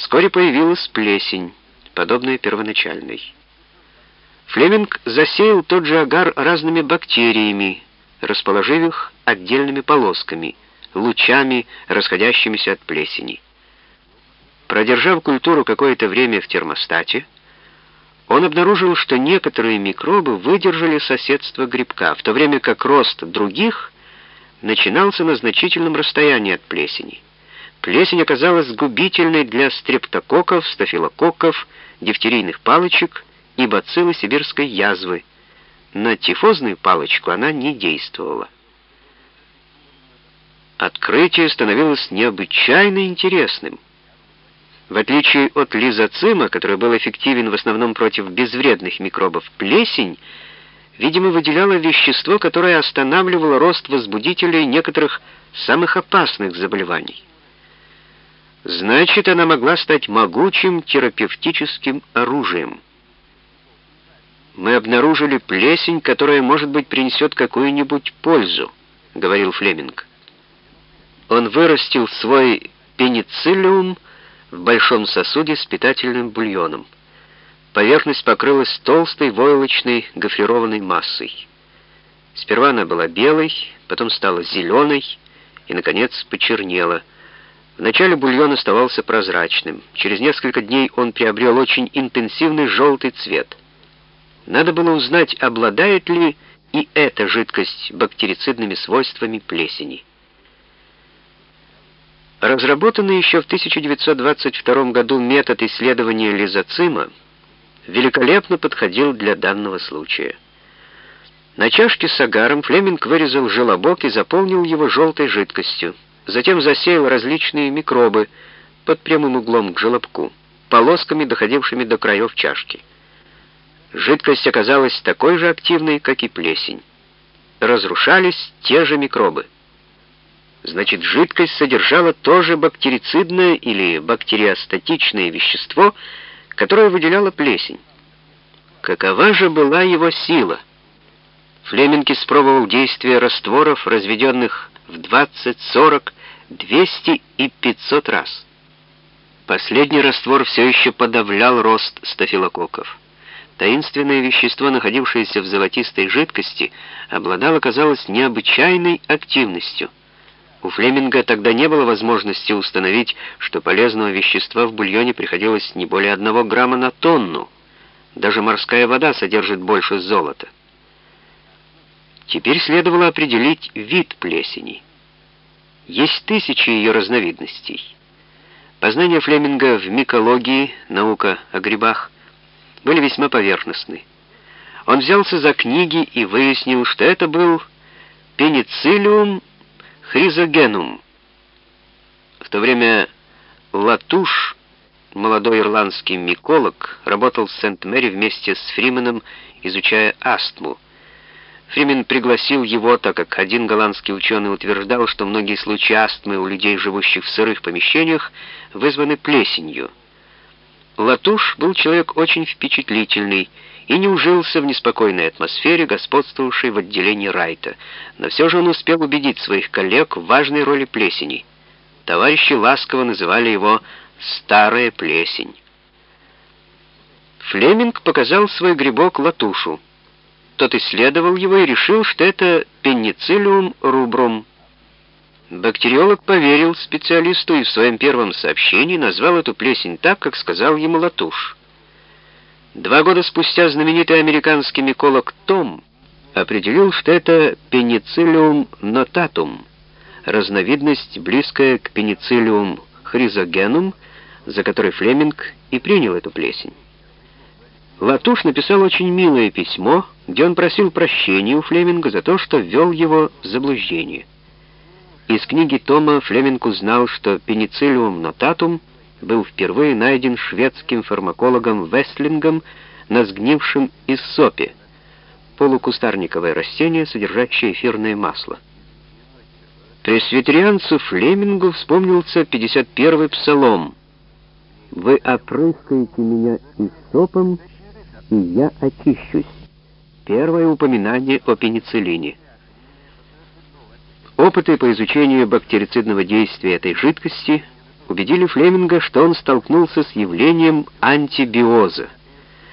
Вскоре появилась плесень, подобная первоначальной. Флеминг засеял тот же агар разными бактериями, расположив их отдельными полосками, лучами, расходящимися от плесени. Продержав культуру какое-то время в термостате, он обнаружил, что некоторые микробы выдержали соседство грибка, в то время как рост других начинался на значительном расстоянии от плесени. Плесень оказалась губительной для стрептококков, стафилококков, дифтерийных палочек и бациллы сибирской язвы. На тифозную палочку она не действовала. Открытие становилось необычайно интересным. В отличие от лизоцима, который был эффективен в основном против безвредных микробов, плесень, видимо, выделяла вещество, которое останавливало рост возбудителей некоторых самых опасных заболеваний. Значит, она могла стать могучим терапевтическим оружием. «Мы обнаружили плесень, которая, может быть, принесет какую-нибудь пользу», — говорил Флеминг. Он вырастил свой пенициллиум в большом сосуде с питательным бульоном. Поверхность покрылась толстой войлочной гофрированной массой. Сперва она была белой, потом стала зеленой и, наконец, почернела — Вначале бульон оставался прозрачным. Через несколько дней он приобрел очень интенсивный желтый цвет. Надо было узнать, обладает ли и эта жидкость бактерицидными свойствами плесени. Разработанный еще в 1922 году метод исследования лизоцима великолепно подходил для данного случая. На чашке с агаром Флеминг вырезал желобок и заполнил его желтой жидкостью. Затем засеял различные микробы под прямым углом к желобку, полосками, доходившими до краев чашки. Жидкость оказалась такой же активной, как и плесень. Разрушались те же микробы. Значит, жидкость содержала тоже бактерицидное или бактериостатичное вещество, которое выделяло плесень. Какова же была его сила? Флеминг испробовал действие растворов, разведенных в 20, 40, 200 и 500 раз. Последний раствор все еще подавлял рост стафилококков. Таинственное вещество, находившееся в золотистой жидкости, обладало, казалось, необычайной активностью. У Флеминга тогда не было возможности установить, что полезного вещества в бульоне приходилось не более одного грамма на тонну. Даже морская вода содержит больше золота. Теперь следовало определить вид плесени. Есть тысячи ее разновидностей. Познания Флеминга в микологии, наука о грибах, были весьма поверхностны. Он взялся за книги и выяснил, что это был пенициллиум хризогенум. В то время Латуш, молодой ирландский миколог, работал в Сент-Мэри вместе с Фрименом, изучая астму. Фримен пригласил его, так как один голландский ученый утверждал, что многие случаи астмы у людей, живущих в сырых помещениях, вызваны плесенью. Латуш был человек очень впечатлительный и не ужился в неспокойной атмосфере, господствовавшей в отделении Райта, но все же он успел убедить своих коллег в важной роли плесени. Товарищи ласково называли его «старая плесень». Флеминг показал свой грибок Латушу. Тот исследовал его и решил, что это пенициллиум рубрум. Бактериолог поверил специалисту и в своем первом сообщении назвал эту плесень так, как сказал ему Латуш. Два года спустя знаменитый американский миколог Том определил, что это пенициллиум нотатум, разновидность, близкая к пенициллиум хризогенум, за который Флеминг и принял эту плесень. Латуш написал очень милое письмо, где он просил прощения у Флеминга за то, что ввел его в заблуждение. Из книги Тома Флеминг узнал, что пенициллиум нотатум был впервые найден шведским фармакологом Вестлингом на сгнившем иссопе, полукустарниковое растение, содержащее эфирное масло. Пресвитерианцу Флемингу вспомнился 51-й псалом «Вы опрыскаете меня иссопом, и я очищусь». Первое упоминание о пенициллине. Опыты по изучению бактерицидного действия этой жидкости убедили Флеминга, что он столкнулся с явлением антибиоза.